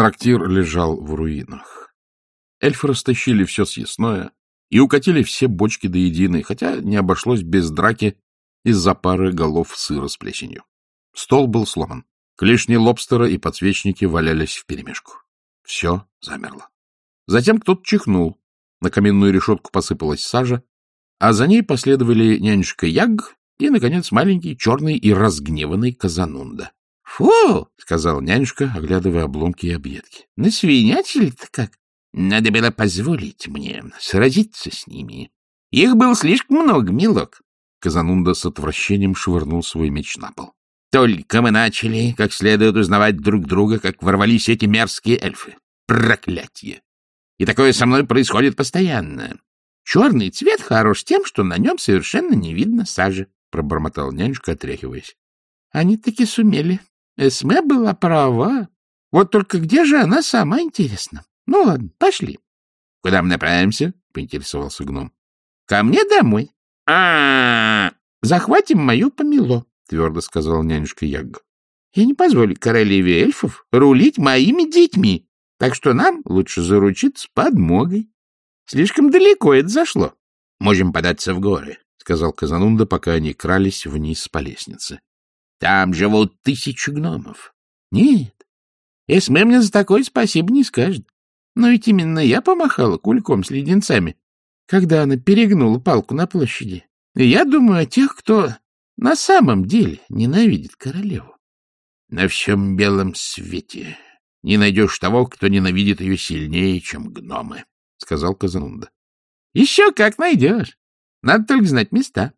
Трактир лежал в руинах. Эльфы растащили все съестное и укатили все бочки до единой, хотя не обошлось без драки из-за пары голов сыра с плесенью. Стол был сломан. Клешни лобстера и подсвечники валялись вперемешку. Все замерло. Затем кто-то чихнул. На каменную решетку посыпалась сажа, а за ней последовали нянюшка Яг и, наконец, маленький, черный и разгневанный Казанунда. — Фу! — сказал нянюшка, оглядывая обломки и объедки. — Насвинячили-то как? Надо было позволить мне сразиться с ними. Их было слишком много, милок. Казанунда с отвращением швырнул свой меч на пол. Только мы начали как следует узнавать друг друга, как ворвались эти мерзкие эльфы. Проклятие! И такое со мной происходит постоянно. Черный цвет хорош тем, что на нем совершенно не видно сажи, — пробормотал нянюшка, отряхиваясь. Они таки сумели. Эсме была права. Вот только где же она сама, интересно? Ну ладно, пошли. — Куда мы направимся? — поинтересовался гном. — Ко мне домой. А, Захватим мою помело, — твердо сказал нянюшка Ягга. — Я не позволю королеве эльфов рулить моими детьми, так что нам лучше заручиться подмогой. Слишком далеко это зашло. — Можем податься в горы, — сказал Казанунда, пока они крались вниз по лестнице. — Там живут тысячи гномов. — Нет, Эсме мне за такое спасибо не скажет. Но ведь именно я помахала кульком с леденцами, когда она перегнула палку на площади. И я думаю о тех, кто на самом деле ненавидит королеву. На всем белом свете не найдешь того, кто ненавидит ее сильнее, чем гномы. — сказал Казанунда. — Еще как найдешь. Надо только знать места.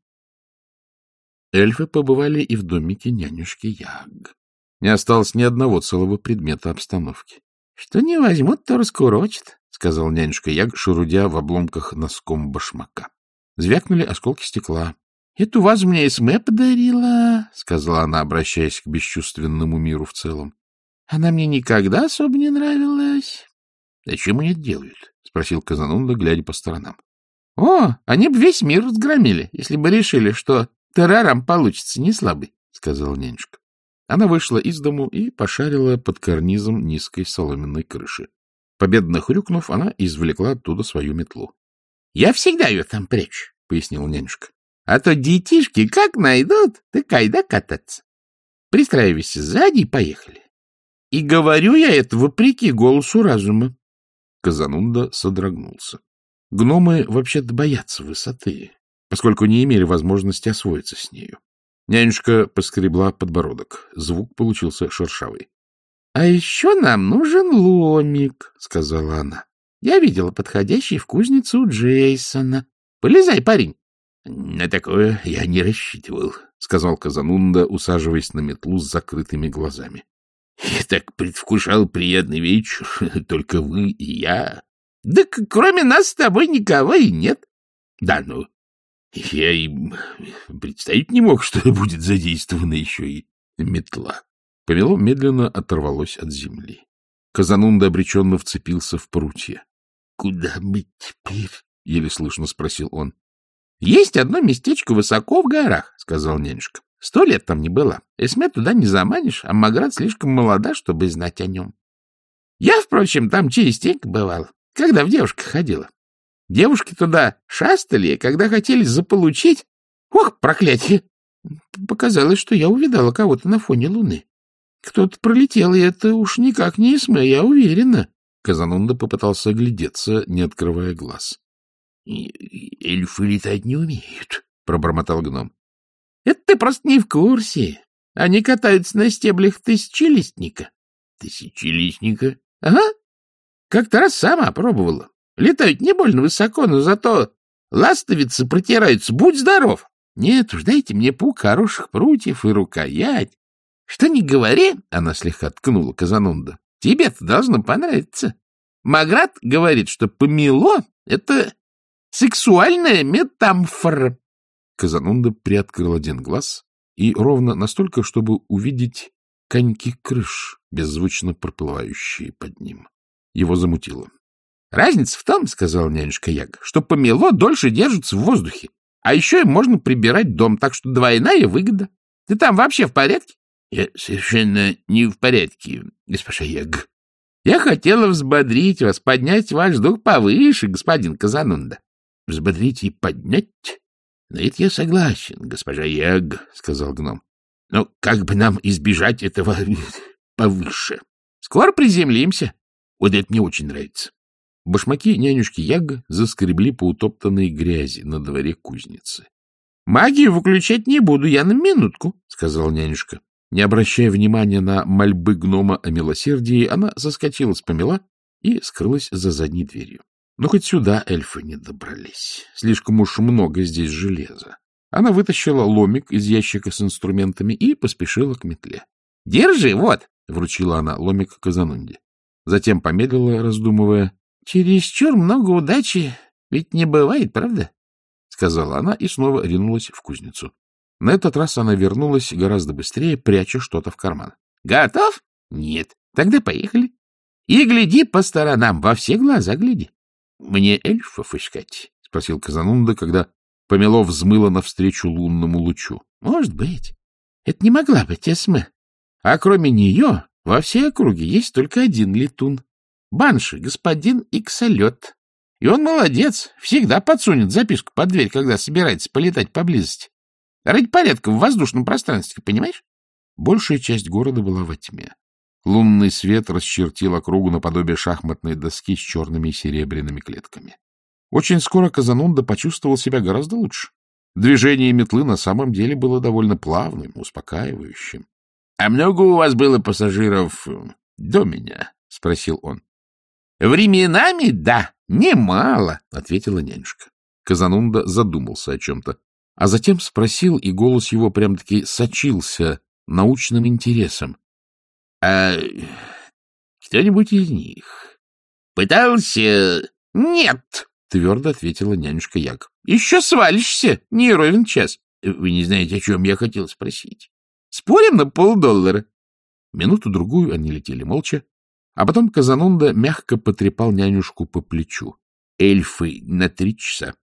Эльфы побывали и в домике нянюшки Яг. Не осталось ни одного целого предмета обстановки. — Что не возьмут, то раскурочат, — сказал нянюшка Яг, шурудя в обломках носком башмака. Звякнули осколки стекла. — Эту вазу мне Эсме подарила, — сказала она, обращаясь к бесчувственному миру в целом. — Она мне никогда особо не нравилась. — Зачем они это делают? — спросил Казанунда, глядя по сторонам. — О, они бы весь мир разгромили, если бы решили, что террарам получится не слабый, — сказала нянюшка. Она вышла из дому и пошарила под карнизом низкой соломенной крыши. Победно хрюкнув, она извлекла оттуда свою метлу. — Я всегда ее там прячу, — пояснила нянюшка. — А то детишки как найдут, так айда кататься. Пристраивайся сзади и поехали. И говорю я это вопреки голосу разума. Казанунда содрогнулся. Гномы вообще-то боятся высоты, поскольку не имели возможности освоиться с нею. Нянюшка поскребла подбородок. Звук получился шершавый. — А еще нам нужен ломик, — сказала она. — Я видела подходящий в кузнице у Джейсона. Полезай, парень. — На такое я не рассчитывал, — сказал Казанунда, усаживаясь на метлу с закрытыми глазами. Я так предвкушал приятный вечер, только вы и я. Да кроме нас с тобой никого и нет. Да ну, я и представить не мог, что будет задействована еще и метла. Помело медленно оторвалось от земли. Казанунда обреченно вцепился в прутья. — Куда мы теперь? — еле слышно спросил он. — Есть одно местечко высоко в горах, — сказал нянюшка. Сто лет там не было. Эсме туда не заманишь, а Маград слишком молода, чтобы знать о нем. Я, впрочем, там частенько бывал, когда в девушках ходила. Девушки туда шастали, когда хотели заполучить. Ох, проклятие! Показалось, что я увидала кого-то на фоне луны. Кто-то пролетел, и это уж никак не Эсме, я уверена. Казанунда попытался оглядеться, не открывая глаз. — Эльфы летать не умеют, — пробормотал гном. Это ты просто не в курсе. Они катаются на стеблях тысячелистника. Тысячелистника? Ага. Как-то раз сама пробовала. Летают не больно высоко, но зато ластовицы протираются. Будь здоров. Нет уж, дайте мне пук хороших прутьев и рукоять. Что не говори, она слегка ткнула Казанунда, тебе-то должно понравиться. Маград говорит, что помело — это сексуальная метамфора. Казанунда приоткрыл один глаз и ровно настолько, чтобы увидеть коньки крыш, беззвучно проплывающие под ним. Его замутило. — Разница в том, — сказал нянюшка Яг, — что помело дольше держится в воздухе, а еще им можно прибирать дом, так что двойная выгода. Ты там вообще в порядке? — Я совершенно не в порядке, госпожа Яг. Я хотела взбодрить вас, поднять ваш дух повыше, господин Казанунда. — Взбодрить и поднять? На это я согласен, госпожа Яг, — сказал гном. — Но как бы нам избежать этого повыше? Скоро приземлимся. Вот это мне очень нравится. Башмаки нянюшки Яг заскребли по утоптанной грязи на дворе кузницы. — Магию выключать не буду, я на минутку, — сказал нянюшка. Не обращая внимания на мольбы гнома о милосердии, она заскочила с помела и скрылась за задней дверью. Но хоть сюда эльфы не добрались. Слишком уж много здесь железа. Она вытащила ломик из ящика с инструментами и поспешила к метле. — Держи, вот! — вручила она ломик Казанунде. Затем помедлила, раздумывая. — Чересчур много удачи ведь не бывает, правда? — сказала она и снова ринулась в кузницу. На этот раз она вернулась гораздо быстрее, пряча что-то в карман. — Готов? — Нет. Тогда поехали. И гляди по сторонам, во все глаза гляди. — Мне эльфов искать? — спросил Казанунда, когда помело взмыло навстречу лунному лучу. — Может быть. Это не могла быть Эсме. А кроме нее во всей округе есть только один летун. Банши, господин Иксолет. И он молодец, всегда подсунет записку под дверь, когда собирается полетать поблизости. Ради порядка в воздушном пространстве, понимаешь? Большая часть города была во тьме. Лунный свет расчертил округу наподобие шахматной доски с черными и серебряными клетками. Очень скоро Казанунда почувствовал себя гораздо лучше. Движение метлы на самом деле было довольно плавным, успокаивающим. — А много у вас было пассажиров э, до меня? — спросил он. — Временами, да, немало, — ответила нянюшка. Казанунда задумался о чем-то а затем спросил, и голос его прям-таки сочился научным интересом. — А кто-нибудь из них пытался... — Нет, — твердо ответила нянюшка Яг. — Еще свалишься, не ровен час. Вы не знаете, о чем я хотел спросить. Спорим на полдоллара? Минуту-другую они летели молча, а потом Казанунда мягко потрепал нянюшку по плечу. — Эльфы на три часа.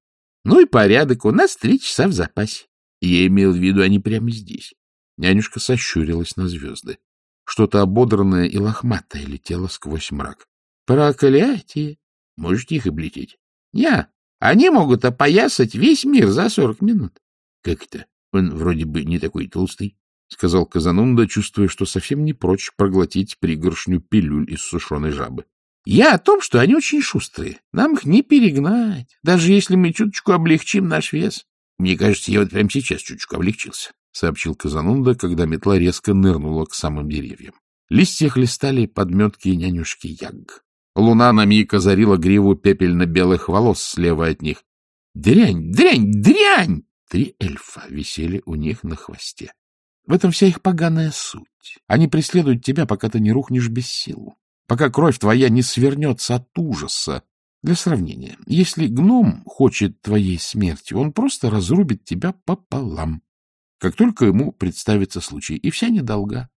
Ну и порядок, у нас три часа в запасе. Я имел в виду, они прямо здесь. Нянюшка сощурилась на звезды. Что-то ободранное и лохматое летело сквозь мрак. — Проклятие! Можете их облететь? — Я. Они могут опоясать весь мир за сорок минут. — Как это? Он вроде бы не такой толстый, — сказал Казанунда, чувствуя, что совсем не прочь проглотить пригоршню пилюль из сушеной жабы. Я о том, что они очень шустрые. Нам их не перегнать, даже если мы чуточку облегчим наш вес. Мне кажется, я вот прямо сейчас чуточку облегчился, — сообщил Казанунда, когда метла резко нырнула к самым деревьям. Листья хлестали подметки нянюшки Яг. Луна на миг озарила гриву пепельно-белых волос слева от них. «Дрянь! Дрянь! Дрянь!» Три эльфа висели у них на хвосте. В этом вся их поганая суть. Они преследуют тебя, пока ты не рухнешь без сил пока кровь твоя не свернется от ужаса. Для сравнения, если гном хочет твоей смерти, он просто разрубит тебя пополам, как только ему представится случай, и вся недолга.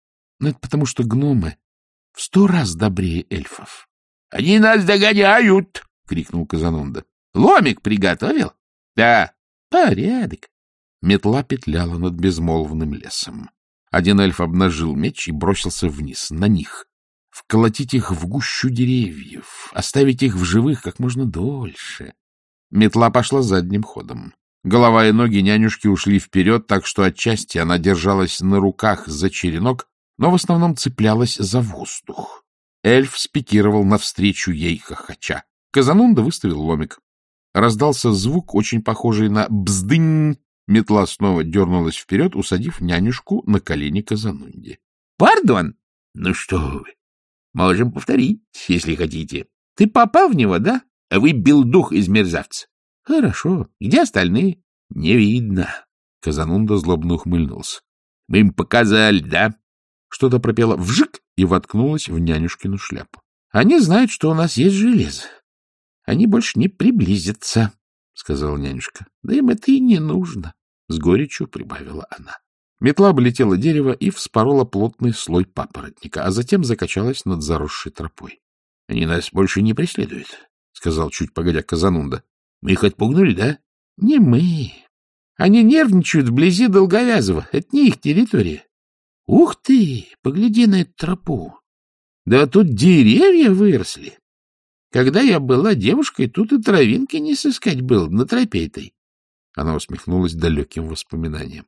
Но это потому, что гномы в сто раз добрее эльфов. — Они нас догоняют! — крикнул Казанунда. — Ломик приготовил? — Да. — Порядок. Метла петляла над безмолвным лесом. Один эльф обнажил меч и бросился вниз, на них, вколотить их в гущу деревьев, оставить их в живых как можно дольше. Метла пошла задним ходом. Голова и ноги нянюшки ушли вперед, так что отчасти она держалась на руках за черенок, но в основном цеплялась за воздух. Эльф спикировал навстречу ей хохоча. Казанунда выставил ломик. Раздался звук, очень похожий на «бздынь». Метла снова дернулась вперед, усадив нянюшку на колени Казанунде. — Пардон? Ну что вы, Можем повторить, если хотите. Ты попал в него, да? А вы бил дух из мерзавца. Хорошо. Где остальные? Не видно. Казанунда злобно ухмыльнулся. Мы им показали, да? Что-то пропело вжик и воткнулось в нянюшкину шляпу. Они знают, что у нас есть железо. Они больше не приблизятся, — сказала нянюшка. Да им это и не нужно, — с горечью прибавила она. Метла облетела дерево и вспорола плотный слой папоротника, а затем закачалась над заросшей тропой. — Они нас больше не преследуют, — сказал чуть погодя Казанунда. — Мы их отпугнули, да? — Не мы. Они нервничают вблизи Долговязова. Это не их территория. Ух ты! Погляди на эту тропу. Да тут деревья выросли. Когда я была девушкой, тут и травинки не сыскать было на тропе этой. Она усмехнулась далеким воспоминанием.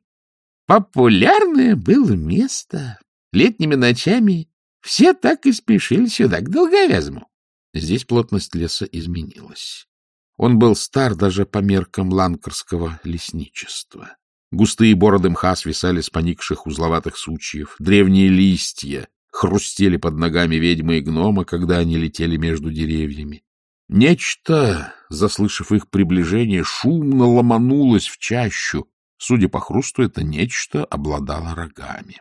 Популярное было место. Летними ночами все так и спешили сюда, к долговязму. Здесь плотность леса изменилась. Он был стар даже по меркам ланкарского лесничества. Густые бороды мха свисали с поникших узловатых сучьев, древние листья хрустели под ногами ведьмы и гнома, когда они летели между деревьями. Нечто, заслышав их приближение, шумно ломанулось в чащу. Судя по хрусту, это нечто обладало рогами.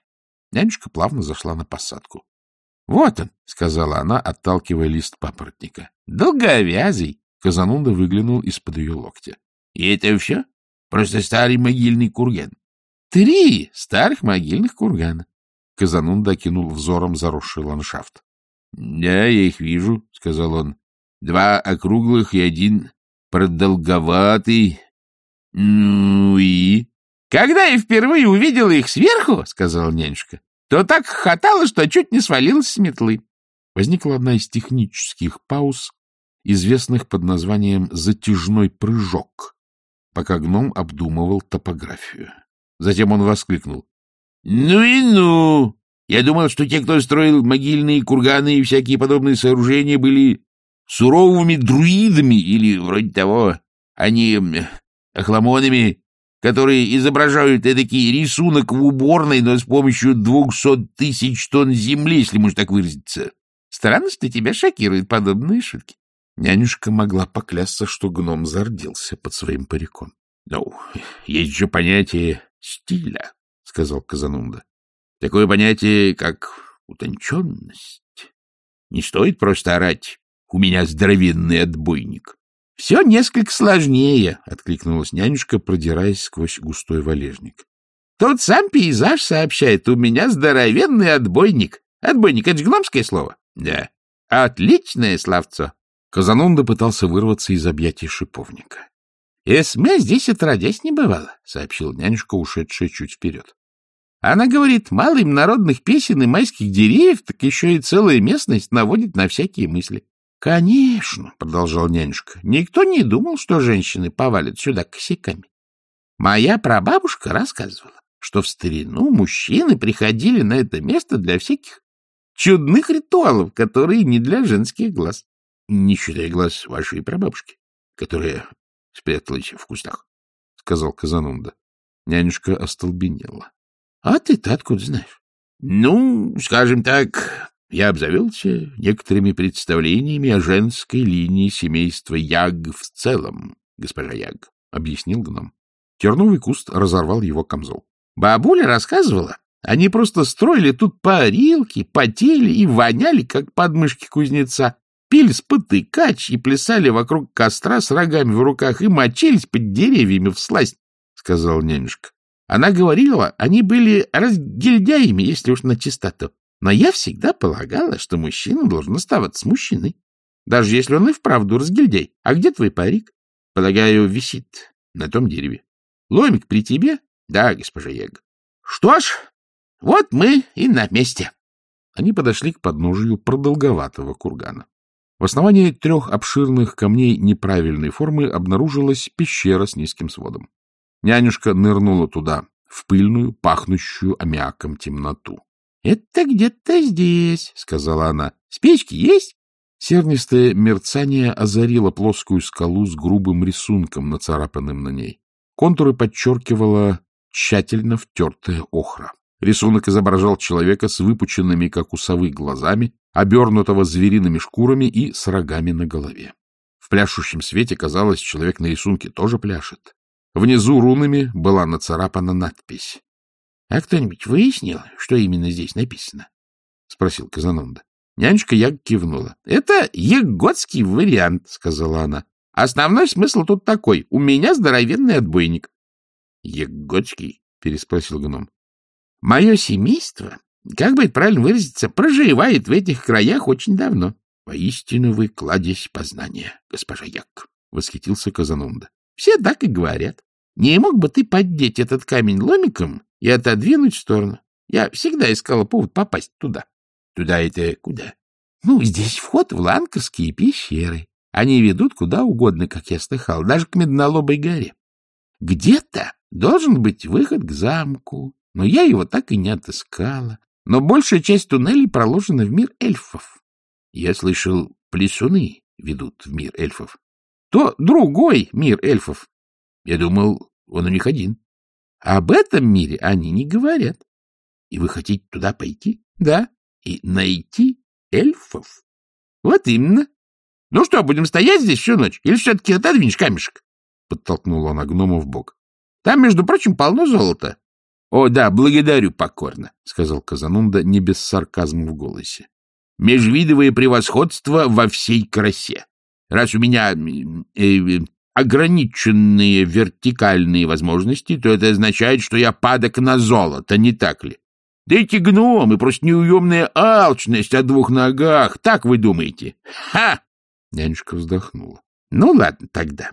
Нянюшка плавно зашла на посадку. — Вот он, — сказала она, отталкивая лист папоротника. — Долговязый. Казанунда выглянул из-под ее локтя. — И это все? Просто старый могильный курган? — Три старых могильных кургана. Казанунда окинул взором заросший ландшафт. — Да, я их вижу, — сказал он. — Два округлых и один продолговатый. — Ну и? — Когда я впервые увидела их сверху, — сказала нянюшка, — то так хохотала, что чуть не свалилась с метлы. Возникла одна из технических пауз, известных под названием «затяжной прыжок», пока гном обдумывал топографию. Затем он воскликнул. — Ну и ну! Я думал, что те, кто строил могильные курганы и всякие подобные сооружения, были суровыми друидами или вроде того, а не охламонами, которые изображают эдакий рисунок в уборной, но с помощью двухсот тысяч тонн земли, если можно так выразиться. Странно, что тебя шокируют подобные шутки. Нянюшка могла поклясться, что гном зардился под своим париком. — Ну, есть же понятие стиля, — сказал Казанунда. — Такое понятие, как утонченность. Не стоит просто орать «У меня здоровенный отбойник». — Все несколько сложнее, — откликнулась нянюшка, продираясь сквозь густой валежник. — Тут сам пейзаж сообщает «У меня здоровенный отбойник». Отбойник — это же гномское слово? — Да. — Отличное словцо. Казанунда пытался вырваться из объятий шиповника. — Эсме здесь отродясь не бывало, — сообщил нянюшка, ушедшая чуть вперед. Она говорит, мало им народных песен и майских деревьев, так еще и целая местность наводит на всякие мысли. — Конечно, — продолжал нянюшка, — никто не думал, что женщины повалят сюда косяками. Моя прабабушка рассказывала, что в старину мужчины приходили на это место для всяких чудных ритуалов, которые не для женских глаз не считая глаз вашей прабабушки, которая спряталась в кустах, — сказал Казанунда. Нянюшка остолбенела. — А ты-то откуда знаешь? — Ну, скажем так, я обзавелся некоторыми представлениями о женской линии семейства Яг в целом, госпожа Яг, — объяснил гном. Терновый куст разорвал его камзол. Бабуля рассказывала, они просто строили тут парилки, потели и воняли, как подмышки кузнеца, пили спотыкач и плясали вокруг костра с рогами в руках и мочились под деревьями в сласть, — сказал нянюшка. Она говорила, они были разгильдяями, если уж на чистоту. Но я всегда полагала, что мужчина должен оставаться мужчиной, даже если он и вправду разгильдяй. А где твой парик? Полагаю, висит на том дереве. Ломик при тебе? Да, госпожа Ега. Что ж, вот мы и на месте. Они подошли к подножию продолговатого кургана. В основании трех обширных камней неправильной формы обнаружилась пещера с низким сводом. Нянюшка нырнула туда, в пыльную, пахнущую аммиаком темноту. — Это где-то здесь, — сказала она. — Спички есть? Сернистое мерцание озарило плоскую скалу с грубым рисунком, нацарапанным на ней. Контуры подчеркивала тщательно втертая охра. Рисунок изображал человека с выпученными, как у совы, глазами, обернутого звериными шкурами и с рогами на голове. В пляшущем свете, казалось, человек на рисунке тоже пляшет. Внизу рунами была нацарапана надпись. — А кто-нибудь выяснил, что именно здесь написано? — спросил Казанонда. Нянечка Яг кивнула. — Это егодский вариант, — сказала она. — Основной смысл тут такой. У меня здоровенный отбойник. — Егодский? — переспросил гном. — Мое семейство, как бы правильно выразиться, проживает в этих краях очень давно. — Поистину вы кладезь познания, госпожа Як, — восхитился Казанунда. — Все так и говорят. Не мог бы ты поддеть этот камень ломиком и отодвинуть в сторону? Я всегда искала повод попасть туда. — Туда это куда? Ну, здесь вход в ланкерские пещеры. Они ведут куда угодно, как я слыхал, даже к Меднолобой горе. Где-то должен быть выход к замку, но я его так и не отыскала. Но большая часть туннелей проложена в мир эльфов. Я слышал, плесуны ведут в мир эльфов. То другой мир эльфов. Я думал, он у них один. Об этом мире они не говорят. И вы хотите туда пойти? Да. И найти эльфов? Вот именно. Ну что, будем стоять здесь всю ночь? Или все-таки отодвинешь камешек? Подтолкнула она гнома в бок. Там, между прочим, полно золота. — О, да, благодарю покорно, — сказал Казанунда не без сарказма в голосе. — Межвидовое превосходство во всей красе. Раз у меня э, э, ограниченные вертикальные возможности, то это означает, что я падок на золото, не так ли? Да эти гномы, просто неуемная алчность о двух ногах, так вы думаете? Ха! Нянюшка вздохнула. Ну, ладно тогда.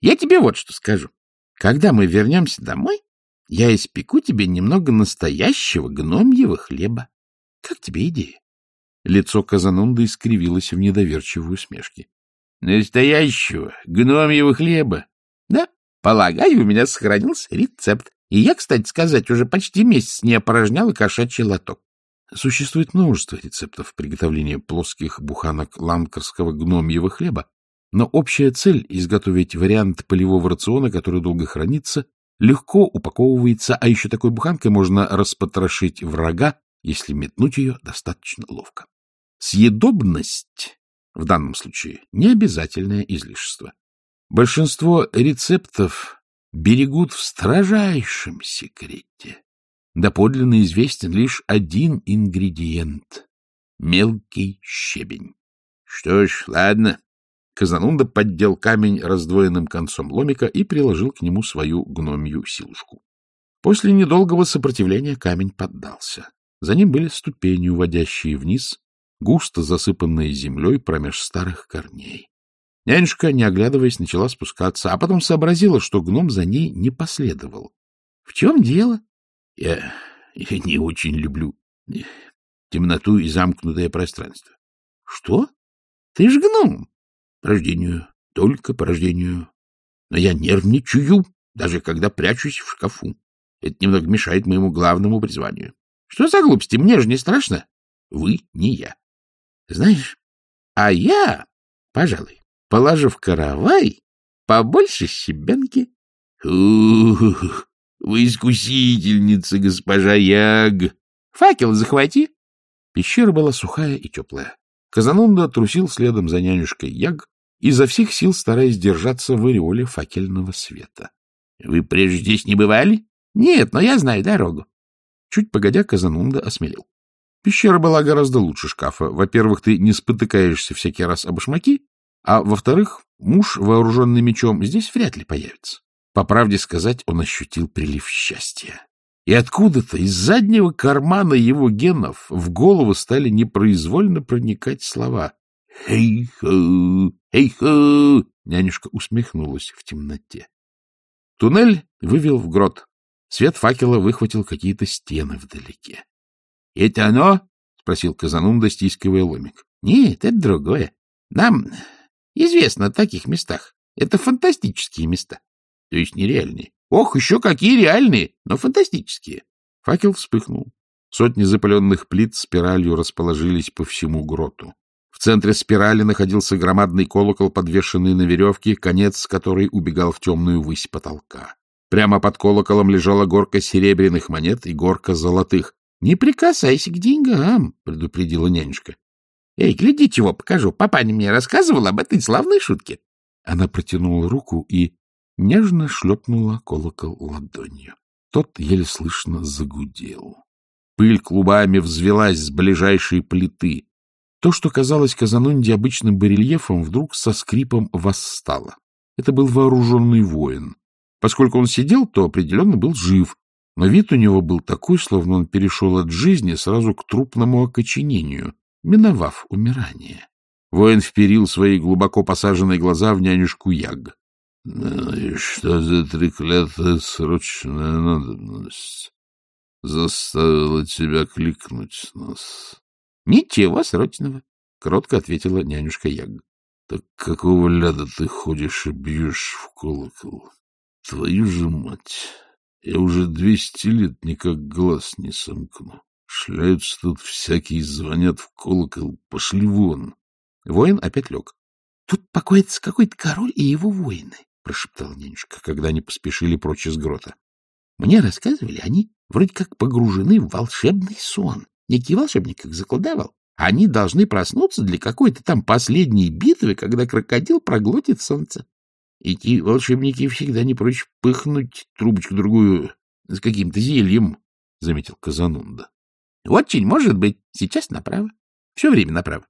Я тебе вот что скажу. Когда мы вернемся домой, я испеку тебе немного настоящего гномьего хлеба. Как тебе идея? Лицо Казанунда искривилось в недоверчивой усмешке. — Настоящего гномьего хлеба? — Да, полагаю, у меня сохранился рецепт. И я, кстати сказать, уже почти месяц не опорожнял кошачий лоток. Существует множество рецептов приготовления плоских буханок ланкарского гномьего хлеба, но общая цель — изготовить вариант полевого рациона, который долго хранится, легко упаковывается, а еще такой буханкой можно распотрошить врага, если метнуть ее достаточно ловко. Съедобность в данном случае не обязательное излишество. Большинство рецептов берегут в строжайшем секрете. Доподлинно известен лишь один ингредиент — мелкий щебень. Что ж, ладно. Казанунда поддел камень раздвоенным концом ломика и приложил к нему свою гномью силушку. После недолгого сопротивления камень поддался. За ним были ступени, уводящие вниз, густо засыпанные землей промеж старых корней. Нянюшка, не оглядываясь, начала спускаться, а потом сообразила, что гном за ней не последовал. — В чем дело? Я, я не очень люблю темноту и замкнутое пространство. — Что? Ты ж гном. По рождению, только по рождению. Но я нервничаю, даже когда прячусь в шкафу. Это немного мешает моему главному призванию. Что за глупости? Мне же не страшно. Вы не я. Знаешь, а я, пожалуй, положу в каравай побольше щебенки. Ух, вы искусительница, госпожа Яг. Факел захвати. Пещера была сухая и теплая. Казанунда трусил следом за нянюшкой Яг, изо всех сил стараясь держаться в ореоле факельного света. — Вы прежде здесь не бывали? — Нет, но я знаю дорогу. Чуть погодя, Казанунда осмелел. Пещера была гораздо лучше шкафа. Во-первых, ты не спотыкаешься всякий раз об башмаки, а во-вторых, муж, вооруженный мечом, здесь вряд ли появится. По правде сказать, он ощутил прилив счастья. И откуда-то из заднего кармана его генов в голову стали непроизвольно проникать слова. «Хей-хо! Хей-хо!» Нянюшка усмехнулась в темноте. Туннель вывел в грот. Свет факела выхватил какие-то стены вдалеке. — Это оно? — спросил Казанунда, стискивая ломик. — Нет, это другое. Нам известно о таких местах. Это фантастические места. То есть нереальные. Ох, еще какие реальные, но фантастические. Факел вспыхнул. Сотни запаленных плит спиралью расположились по всему гроту. В центре спирали находился громадный колокол, подвешенный на веревке, конец которой убегал в темную высь потолка. Прямо под колоколом лежала горка серебряных монет и горка золотых. — Не прикасайся к деньгам, — предупредила нянюшка. — Эй, гляди, чего покажу. Папаня мне рассказывал об этой славной шутке. Она протянула руку и нежно шлепнула колокол ладонью. Тот еле слышно загудел. Пыль клубами взвелась с ближайшей плиты. То, что казалось Казанунде обычным барельефом, вдруг со скрипом восстало. Это был вооруженный воин. Поскольку он сидел, то определенно был жив, но вид у него был такой, словно он перешел от жизни сразу к трупному окоченению, миновав умирание. Воин вперил свои глубоко посаженные глаза в нянюшку Яг. — Ну и что за треклятая срочная надобность заставила тебя кликнуть с нас? — Ничего срочного. кротко ответила нянюшка Яг. — Так какого ляда ты ходишь и бьешь в колокол? Твою же мать! Я уже двести лет никак глаз не сомкну. Шляются тут всякие, звонят в колокол. Пошли вон. Воин опять лег. — Тут покоится какой-то король и его воины, — прошептала нянюшка, когда они поспешили прочь из грота. — Мне рассказывали, они вроде как погружены в волшебный сон. Некий волшебник их закладывал. Они должны проснуться для какой-то там последней битвы, когда крокодил проглотит солнце. Эти волшебники всегда не прочь пыхнуть трубочку-другую с каким-то зельем, — заметил Казанунда. — Очень может быть. Сейчас направо. Все время направо.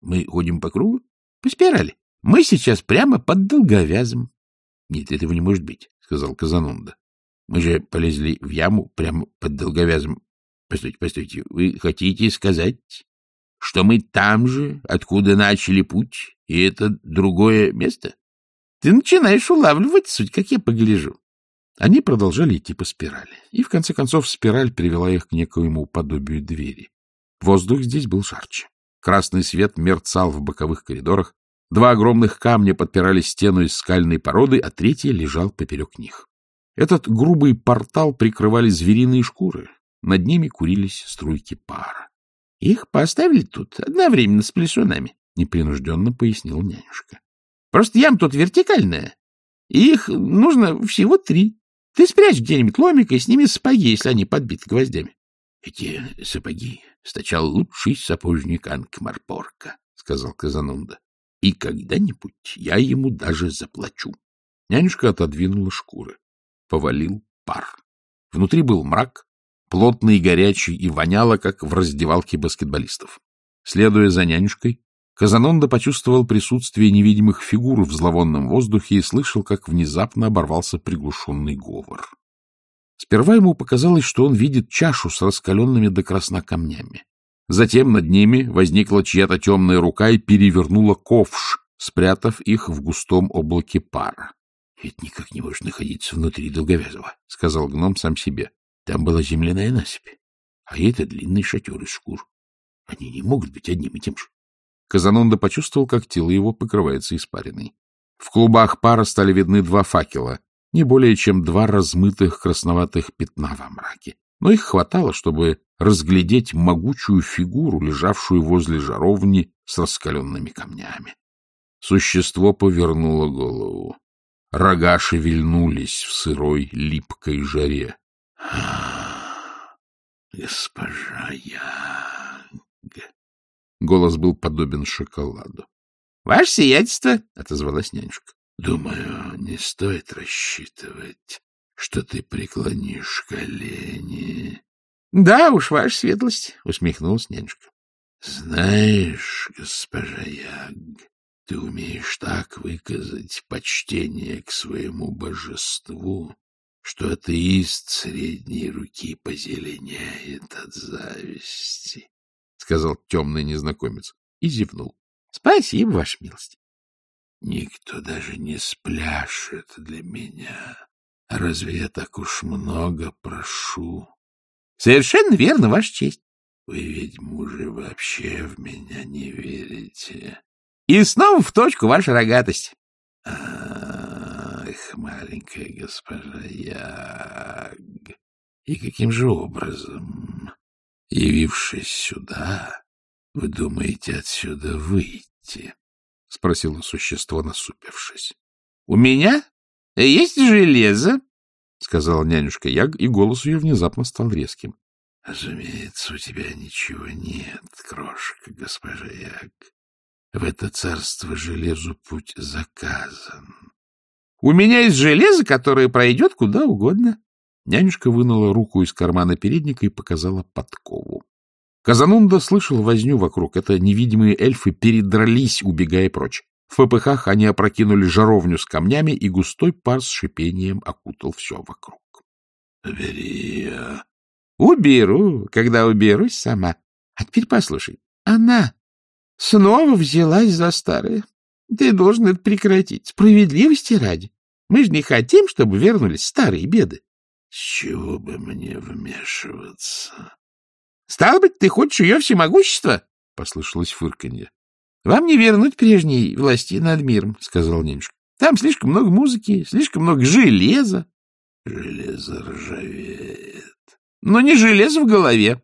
Мы ходим по кругу, по спирали. Мы сейчас прямо под долговязом. — Нет, этого не может быть, — сказал Казанунда. — Мы же полезли в яму прямо под долговязом. Постойте, постойте, вы хотите сказать, что мы там же, откуда начали путь, и это другое место? Ты начинаешь улавливать суть, как я погляжу. Они продолжали идти по спирали, и в конце концов спираль привела их к некоему подобию двери. Воздух здесь был жарче. Красный свет мерцал в боковых коридорах, два огромных камня подпирали стену из скальной породы, а третий лежал поперек них. Этот грубый портал прикрывали звериные шкуры, над ними курились струйки пара. — Их поставили тут одновременно с плесунами, — непринужденно пояснил нянюшка. Просто ям тут вертикальная. И их нужно всего три. Ты спрячь где-нибудь ломик и сними сапоги, если они подбиты гвоздями. — Эти сапоги стачал лучший сапожник Анкмарпорка, — сказал Казанунда. — И когда-нибудь я ему даже заплачу. Нянюшка отодвинула шкуры. Повалил пар. Внутри был мрак, плотный и горячий, и воняло, как в раздевалке баскетболистов. Следуя за нянюшкой, Казанонда почувствовал присутствие невидимых фигур в зловонном воздухе и слышал, как внезапно оборвался приглушенный говор. Сперва ему показалось, что он видит чашу с раскаленными до красна камнями. Затем над ними возникла чья-то темная рука и перевернула ковш, спрятав их в густом облаке пара. — Это никак не может находиться внутри Долговязова, — сказал гном сам себе. Там была земляная насыпь, а это длинный шатер из шкур. Они не могут быть одним и тем же. Казанонда почувствовал, как тело его покрывается испариной. В клубах пара стали видны два факела, не более чем два размытых красноватых пятна во мраке. Но их хватало, чтобы разглядеть могучую фигуру, лежавшую возле жаровни с раскаленными камнями. Существо повернуло голову. Рога шевельнулись в сырой липкой жаре. — Госпожа Янг, Голос был подобен шоколаду. — Ваше сиятельство! — отозвалась нянюшка. — Думаю, не стоит рассчитывать, что ты преклонишь колени. — Да уж, ваша светлость! — усмехнулась нянюшка. — Знаешь, госпожа Яг, ты умеешь так выказать почтение к своему божеству, что атеист средней руки позеленяет от зависти сказал темный незнакомец и зевнул. — Спасибо, ваша милость. — Никто даже не спляшет для меня. Разве я так уж много прошу? — Совершенно верно, ваша честь. — Вы, ведь мужи, вообще в меня не верите. — И снова в точку ваша рогатость. — Ах, маленькая госпожа Яг, и каким же образом Явившись сюда, вы думаете отсюда выйти? — спросило существо, насупившись. — У меня есть железо, — сказала нянюшка Яг, и голос ее внезапно стал резким. — Разумеется, у тебя ничего нет, крошка госпожа Яг. В это царство железу путь заказан. — У меня есть железо, которое пройдет куда угодно. Нянюшка вынула руку из кармана передника и показала подкову. Казанунда слышал возню вокруг. Это невидимые эльфы передрались, убегая прочь. В попыхах они опрокинули жаровню с камнями, и густой пар с шипением окутал все вокруг. — Убери ее. — Уберу, когда уберусь сама. А теперь послушай. Она снова взялась за старое. Ты должен это прекратить. Справедливости ради. Мы же не хотим, чтобы вернулись старые беды. — С чего бы мне вмешиваться? — Стало быть, ты хочешь ее всемогущество? — послышалось фырканье. Вам не вернуть прежней власти над миром, — сказал нянюшка. — Там слишком много музыки, слишком много железа. — Железо ржавеет. — Но не железо в голове.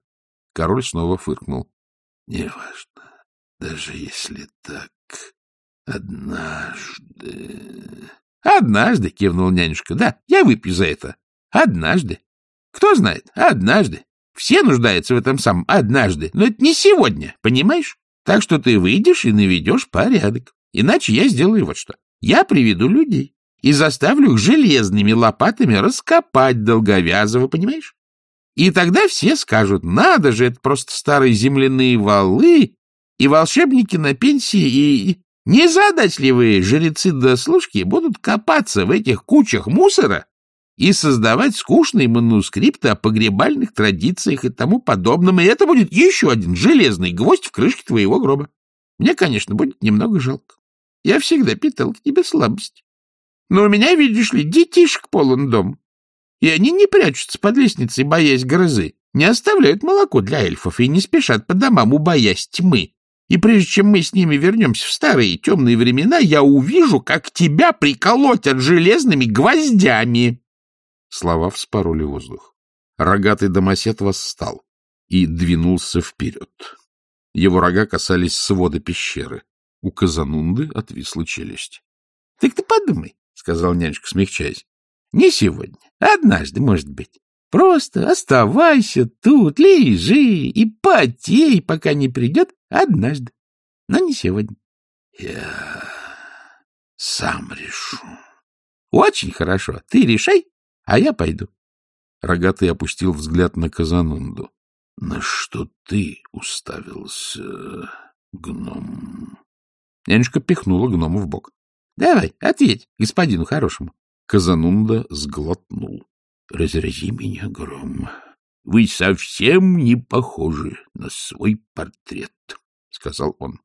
Король снова фыркнул. — Неважно. Даже если так, однажды... — Однажды, — кивнул нянюшка. — Да, я выпью за это. Однажды. Кто знает, однажды. Все нуждаются в этом самом однажды, но это не сегодня, понимаешь? Так что ты выйдешь и наведешь порядок. Иначе я сделаю вот что. Я приведу людей и заставлю их железными лопатами раскопать долговязого, понимаешь? И тогда все скажут, надо же, это просто старые земляные валы, и волшебники на пенсии, и незадачливые жрецы да служки будут копаться в этих кучах мусора и создавать скучные манускрипты о погребальных традициях и тому подобном, и это будет еще один железный гвоздь в крышке твоего гроба. Мне, конечно, будет немного жалко. Я всегда питал к тебе слабость. Но у меня, видишь ли, детишек полон дом, и они не прячутся под лестницей, боясь грозы, не оставляют молоко для эльфов и не спешат по домам, убоясь тьмы. И прежде чем мы с ними вернемся в старые темные времена, я увижу, как тебя приколотят железными гвоздями. Слова вспороли воздух. Рогатый домосед восстал и двинулся вперед. Его рога касались свода пещеры. У Казанунды отвисла челюсть. — Так ты подумай, — сказал нянюшка, смягчаясь. — Не сегодня, однажды, может быть. Просто оставайся тут, лежи и потей, пока не придет однажды, но не сегодня. — Я сам решу. — Очень хорошо. Ты решай, а я пойду. Рогатый опустил взгляд на Казанунду. — На что ты уставился, гном? Нянюшка пихнула гнома в бок. — Давай, ответь господину хорошему. Казанунда сглотнул. — Разрази меня, гром. Вы совсем не похожи на свой портрет, — сказал он.